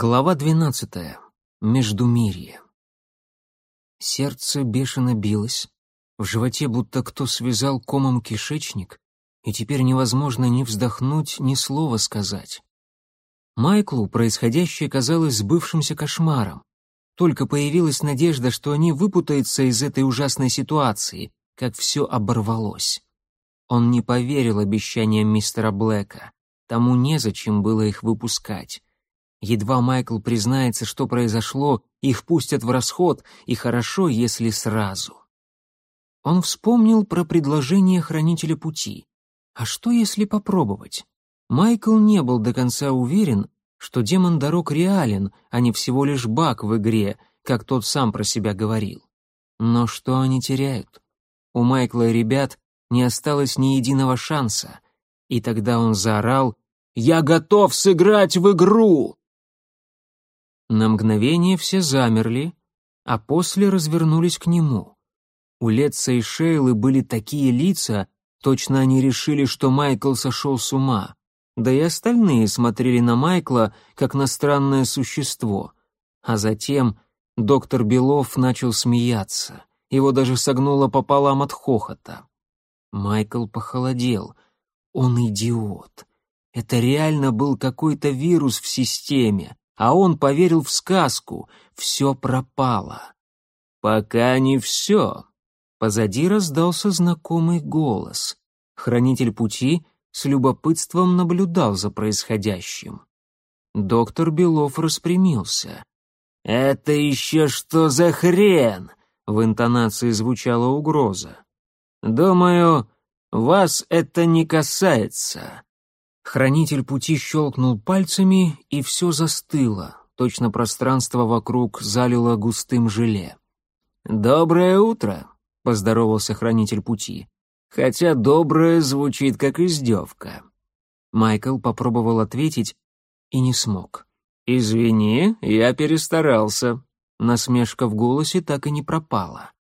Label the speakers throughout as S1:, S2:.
S1: Глава двенадцатая. Междумирье. Сердце бешено билось, в животе будто кто связал комом кишечник, и теперь невозможно ни вздохнуть, ни слова сказать. Майклу происходящее казалось сбывшимся кошмаром. Только появилась надежда, что они выпутаются из этой ужасной ситуации, как все оборвалось. Он не поверил обещаниям мистера Блэка. Тому незачем было их выпускать. Едва Майкл признается, что произошло, их пустят в расход, и хорошо, если сразу. Он вспомнил про предложение хранителя пути. А что, если попробовать? Майкл не был до конца уверен, что демон дорог реален, а не всего лишь баг в игре, как тот сам про себя говорил. Но что они теряют? У Майкла и ребят не осталось ни единого шанса. И тогда он заорал «Я готов сыграть в игру!» На мгновение все замерли, а после развернулись к нему. У Летца и Шейлы были такие лица, точно они решили, что Майкл сошел с ума. Да и остальные смотрели на Майкла, как на странное существо. А затем доктор Белов начал смеяться. Его даже согнуло пополам от хохота. Майкл похолодел. Он идиот. Это реально был какой-то вирус в системе а он поверил в сказку, все пропало. «Пока не все». Позади раздался знакомый голос. Хранитель пути с любопытством наблюдал за происходящим. Доктор Белов распрямился. «Это еще что за хрен?» — в интонации звучала угроза. «Думаю, вас это не касается. Хранитель пути щелкнул пальцами, и все застыло, точно пространство вокруг залило густым желе. «Доброе утро», — поздоровался хранитель пути, хотя «доброе» звучит как издевка. Майкл попробовал ответить и не смог. «Извини, я перестарался». Насмешка в голосе так и не пропала.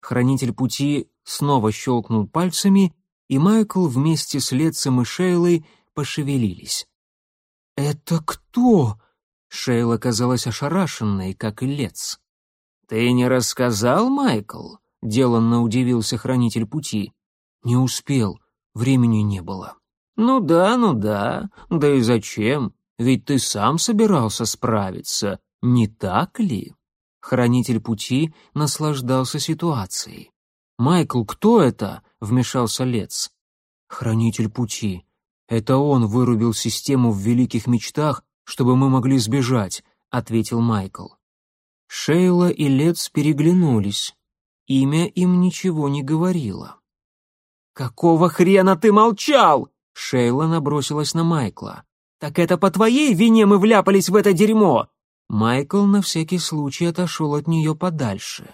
S1: Хранитель пути снова щелкнул пальцами, и Майкл вместе с Летцем и Шейлой пошевелились. «Это кто?» Шейла казалась ошарашенной, как и Лец. «Ты не рассказал, Майкл?» — деланно удивился хранитель пути. «Не успел, времени не было». «Ну да, ну да, да и зачем? Ведь ты сам собирался справиться, не так ли?» Хранитель пути наслаждался ситуацией. «Майкл, кто это?» — вмешался Лец. «Хранитель пути. «Это он вырубил систему в великих мечтах, чтобы мы могли сбежать», — ответил Майкл. Шейла и Лец переглянулись. Имя им ничего не говорило. «Какого хрена ты молчал?» Шейла набросилась на Майкла. «Так это по твоей вине мы вляпались в это дерьмо!» Майкл на всякий случай отошел от нее подальше.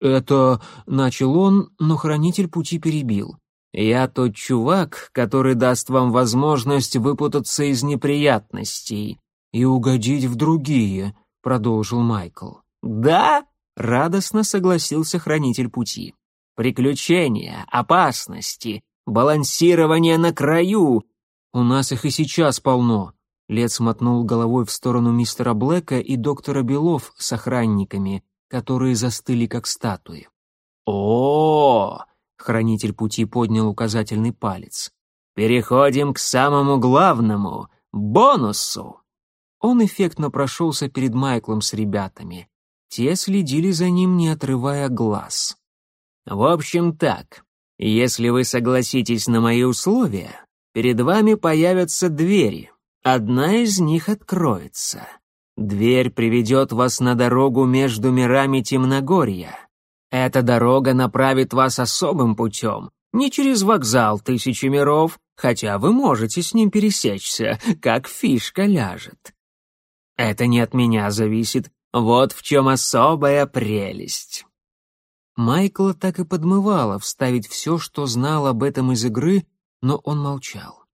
S1: «Это...» — начал он, но хранитель пути перебил. «Я тот чувак, который даст вам возможность выпутаться из неприятностей и угодить в другие», — продолжил Майкл. «Да?» — радостно согласился хранитель пути. «Приключения, опасности, балансирование на краю. У нас их и сейчас полно». Лец мотнул головой в сторону мистера Блэка и доктора Белов с охранниками, которые застыли как статуи. «О, Хранитель пути поднял указательный палец. «Переходим к самому главному — бонусу!» Он эффектно прошелся перед Майклом с ребятами. Те следили за ним, не отрывая глаз. «В общем так, если вы согласитесь на мои условия, перед вами появятся двери. Одна из них откроется. Дверь приведет вас на дорогу между мирами Темногорья. Эта дорога направит вас особым путем, не через вокзал тысячи миров, хотя вы можете с ним пересечься, как фишка ляжет. Это не от меня зависит, вот в чем особая прелесть. Майкла так и подмывало вставить все, что знал об этом из игры, но он молчал.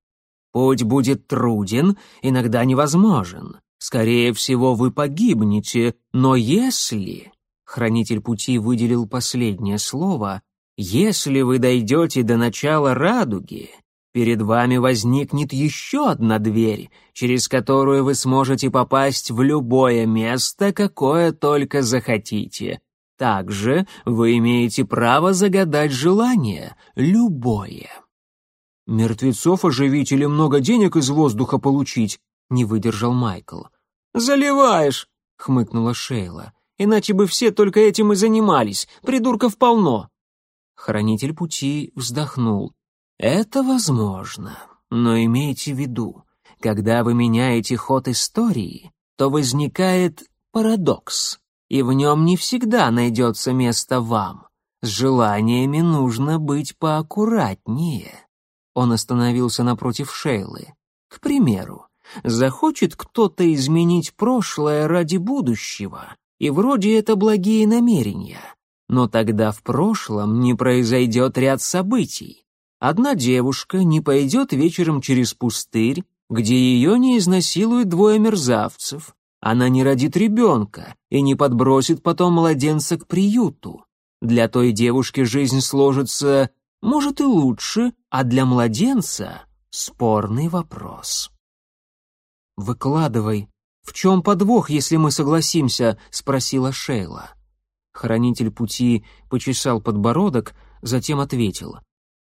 S1: Путь будет труден, иногда невозможен. Скорее всего, вы погибнете, но если... Хранитель пути выделил последнее слово. «Если вы дойдете до начала радуги, перед вами возникнет еще одна дверь, через которую вы сможете попасть в любое место, какое только захотите. Также вы имеете право загадать желание, любое. Мертвецов оживить или много денег из воздуха получить, не выдержал Майкл. Заливаешь, хмыкнула Шейла. Иначе бы все только этим и занимались, придурков полно. Хранитель пути вздохнул. Это возможно, но имейте в виду, когда вы меняете ход истории, то возникает парадокс и в нем не всегда найдется место вам. С желаниями нужно быть поаккуратнее. Он остановился напротив Шейлы. К примеру, захочет кто-то изменить прошлое ради будущего, и вроде это благие намерения. Но тогда в прошлом не произойдет ряд событий. Одна девушка не пойдет вечером через пустырь, где ее не изнасилуют двое мерзавцев, она не родит ребенка и не подбросит потом младенца к приюту. Для той девушки жизнь сложится, может, и лучше, а для младенца — спорный вопрос. «Выкладывай. В чем подвох, если мы согласимся?» — спросила Шейла. Хранитель пути почесал подбородок, затем ответил.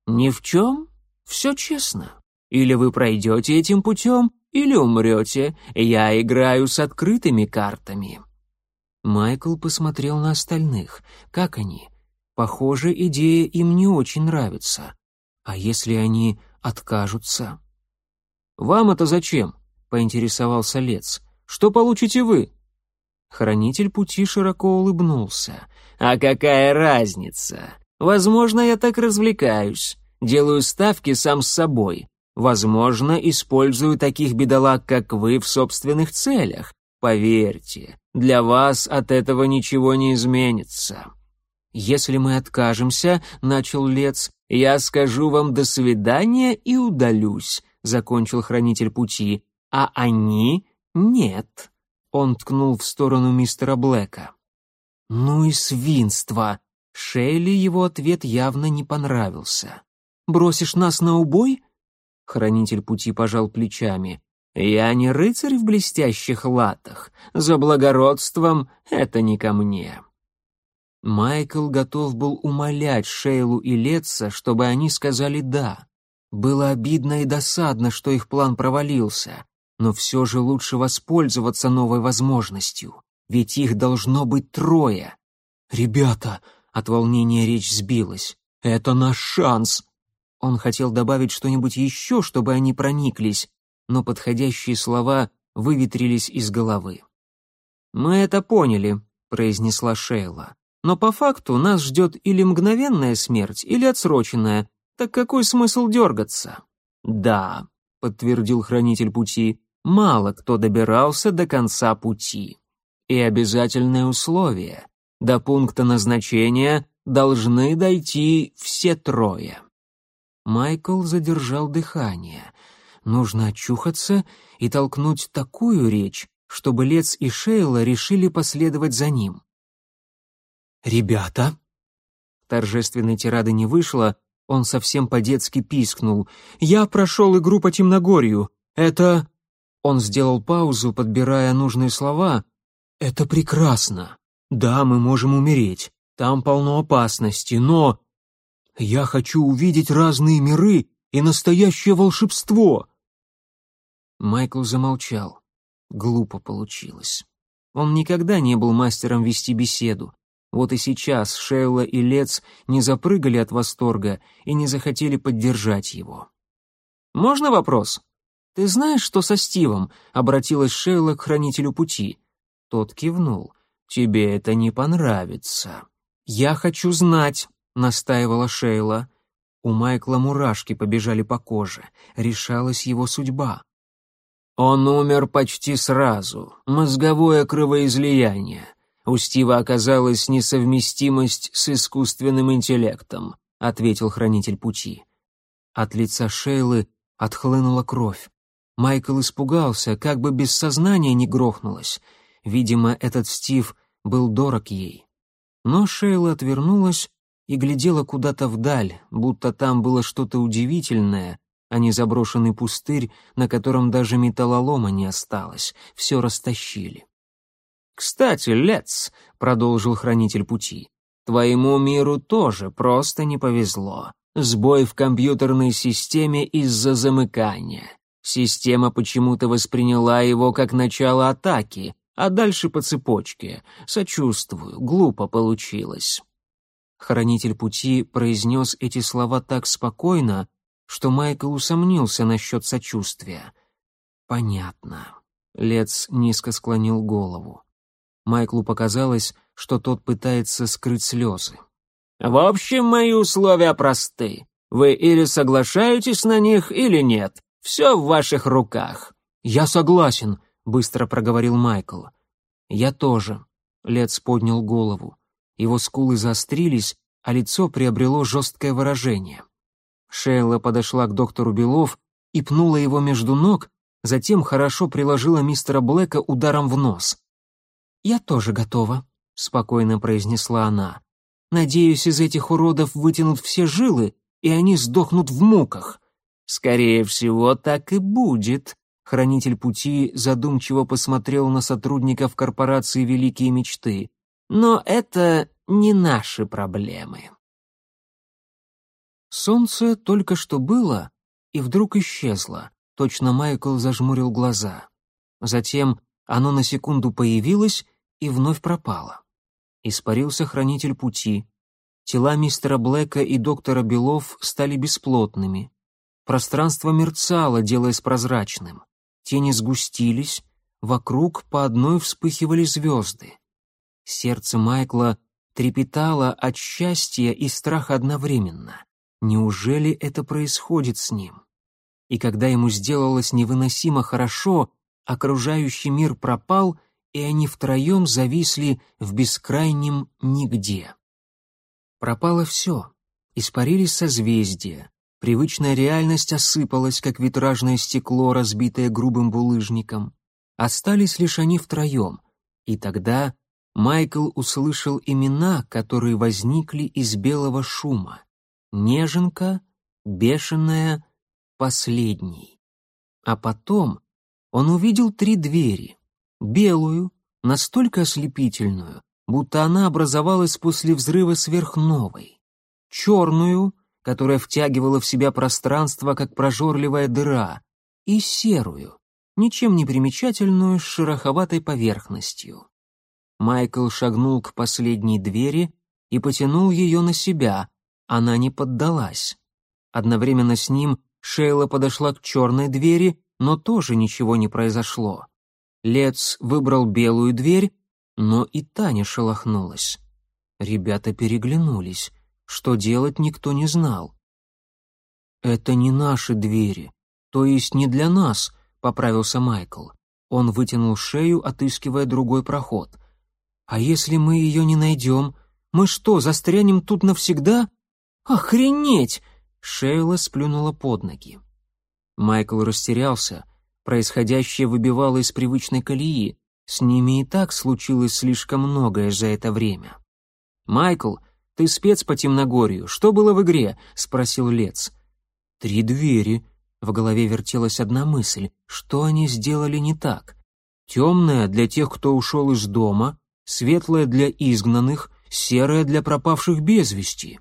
S1: «Ни в чем. Все честно. Или вы пройдете этим путем, или умрете. Я играю с открытыми картами». Майкл посмотрел на остальных. Как они? Похоже, идея им не очень нравится. А если они откажутся? «Вам это зачем?» — поинтересовался Лец. «Что получите вы?» Хранитель пути широко улыбнулся. «А какая разница? Возможно, я так развлекаюсь. Делаю ставки сам с собой. Возможно, использую таких бедолаг, как вы, в собственных целях. Поверьте, для вас от этого ничего не изменится. Если мы откажемся, начал Лец, я скажу вам до свидания и удалюсь, закончил хранитель пути, а они нет. Он ткнул в сторону мистера Блэка. Ну и свинство. Шейли его ответ явно не понравился. Бросишь нас на убой? Хранитель пути пожал плечами. «Я не рыцарь в блестящих латах. За благородством это не ко мне». Майкл готов был умолять Шейлу и Летца, чтобы они сказали «да». Было обидно и досадно, что их план провалился, но все же лучше воспользоваться новой возможностью, ведь их должно быть трое. «Ребята!» — от волнения речь сбилась. «Это наш шанс!» Он хотел добавить что-нибудь еще, чтобы они прониклись, но подходящие слова выветрились из головы. «Мы это поняли», — произнесла Шейла. «Но по факту нас ждет или мгновенная смерть, или отсроченная. Так какой смысл дергаться?» «Да», — подтвердил хранитель пути, — «мало кто добирался до конца пути. И обязательное условие — до пункта назначения должны дойти все трое». Майкл задержал дыхание. Нужно очухаться и толкнуть такую речь, чтобы Лец и Шейла решили последовать за ним. «Ребята!» Торжественной тирады не вышло, он совсем по-детски пискнул. «Я прошел игру по темногорью. Это...» Он сделал паузу, подбирая нужные слова. «Это прекрасно. Да, мы можем умереть. Там полно опасности, но я хочу увидеть разные миры и настоящее волшебство!» Майкл замолчал. Глупо получилось. Он никогда не был мастером вести беседу. Вот и сейчас Шейла и Лец не запрыгали от восторга и не захотели поддержать его. «Можно вопрос? Ты знаешь, что со Стивом?» — обратилась Шейла к хранителю пути. Тот кивнул. «Тебе это не понравится». «Я хочу знать», настаивала Шейла. У Майкла мурашки побежали по коже. Решалась его судьба. Он умер почти сразу. Мозговое кровоизлияние. У Стива оказалась несовместимость с искусственным интеллектом, ответил хранитель пути. От лица Шейлы отхлынула кровь. Майкл испугался, как бы без сознания не грохнулась. Видимо, этот Стив был дорог ей. Но Шейла отвернулась и глядела куда-то вдаль, будто там было что-то удивительное, а не заброшенный пустырь, на котором даже металлолома не осталось, все растащили. «Кстати, Лец», — продолжил хранитель пути, — «твоему миру тоже просто не повезло. Сбой в компьютерной системе из-за замыкания. Система почему-то восприняла его как начало атаки, а дальше по цепочке. Сочувствую, глупо получилось». Хранитель пути произнес эти слова так спокойно, что Майкл усомнился насчет сочувствия. «Понятно». Лец низко склонил голову. Майклу показалось, что тот пытается скрыть слезы. «В общем, мои условия просты. Вы или соглашаетесь на них, или нет. Все в ваших руках». «Я согласен», — быстро проговорил Майкл. «Я тоже». Лец поднял голову. Его скулы заострились, а лицо приобрело жесткое выражение. Шейла подошла к доктору Белов и пнула его между ног, затем хорошо приложила мистера Блэка ударом в нос. «Я тоже готова», — спокойно произнесла она. «Надеюсь, из этих уродов вытянут все жилы, и они сдохнут в муках». «Скорее всего, так и будет», — хранитель пути задумчиво посмотрел на сотрудников корпорации «Великие мечты». «Но это не наши проблемы». Солнце только что было и вдруг исчезло. Точно Майкл зажмурил глаза. Затем оно на секунду появилось и вновь пропало. Испарился хранитель пути. Тела мистера Блэка и доктора Белов стали бесплотными. Пространство мерцало, делаясь прозрачным. Тени сгустились, вокруг по одной вспыхивали звезды. Сердце Майкла трепетало от счастья и страха одновременно. Неужели это происходит с ним? И когда ему сделалось невыносимо хорошо, окружающий мир пропал, и они втроем зависли в бескрайнем нигде. Пропало все. Испарились созвездия. Привычная реальность осыпалась, как витражное стекло, разбитое грубым булыжником. Остались лишь они втроем. И тогда Майкл услышал имена, которые возникли из белого шума. Неженка, бешеная, последний. А потом он увидел три двери. Белую, настолько ослепительную, будто она образовалась после взрыва сверхновой. Черную, которая втягивала в себя пространство, как прожорливая дыра. И серую, ничем не примечательную, с шероховатой поверхностью. Майкл шагнул к последней двери и потянул ее на себя, она не поддалась. Одновременно с ним Шейла подошла к черной двери, но тоже ничего не произошло. Лец выбрал белую дверь, но и та не шелохнулась. Ребята переглянулись. Что делать, никто не знал. «Это не наши двери, то есть не для нас», — поправился Майкл. Он вытянул шею, отыскивая другой проход. «А если мы ее не найдем? Мы что, застрянем тут навсегда?» «Охренеть!» — Шейла сплюнула под ноги. Майкл растерялся. Происходящее выбивало из привычной колеи. С ними и так случилось слишком многое за это время. «Майкл, ты спец по темногорью. Что было в игре?» — спросил Лец. «Три двери». В голове вертелась одна мысль. Что они сделали не так? Темная для тех, кто ушел из дома, светлая для изгнанных, серая для пропавших без вести.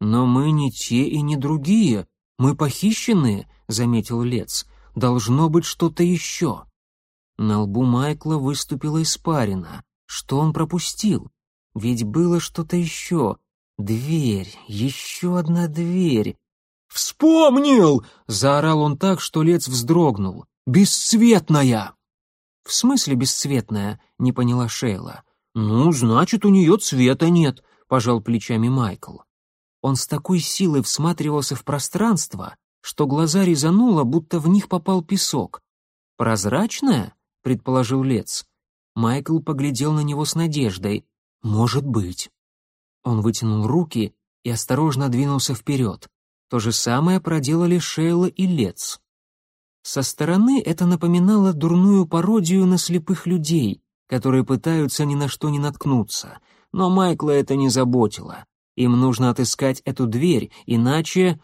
S1: «Но мы не те и не другие. Мы похищенные», — заметил Лец. «Должно быть что-то еще». На лбу Майкла выступила испарина. Что он пропустил? Ведь было что-то еще. Дверь, еще одна дверь. «Вспомнил!» — заорал он так, что Лец вздрогнул. «Бесцветная!» «В смысле бесцветная?» — не поняла Шейла. «Ну, значит, у нее цвета нет», — пожал плечами Майкл. Он с такой силой всматривался в пространство, что глаза резануло, будто в них попал песок. «Прозрачная?» — предположил Лец. Майкл поглядел на него с надеждой. «Может быть». Он вытянул руки и осторожно двинулся вперед. То же самое проделали Шейла и Лец. Со стороны это напоминало дурную пародию на слепых людей, которые пытаются ни на что не наткнуться, но Майкла это не заботило. Им нужно отыскать эту дверь, иначе...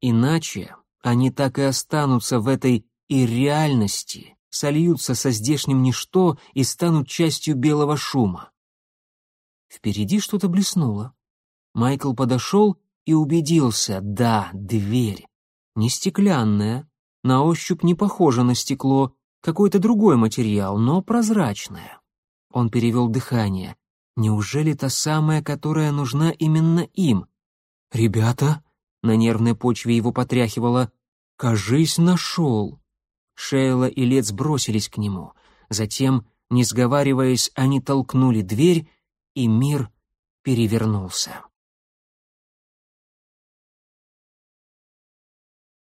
S1: Иначе они так и останутся в этой ирреальности, сольются со здешним ничто и станут частью белого шума. Впереди что-то блеснуло. Майкл подошел и убедился, да, дверь. Не стеклянная, на ощупь не похожа на стекло, какой-то другой материал, но прозрачная. Он перевел дыхание. Неужели та самая, которая нужна именно им? «Ребята», — на нервной почве его потряхивало, — «кажись, нашел». Шейла и Лец бросились к нему. Затем, не сговариваясь, они толкнули дверь, и мир перевернулся.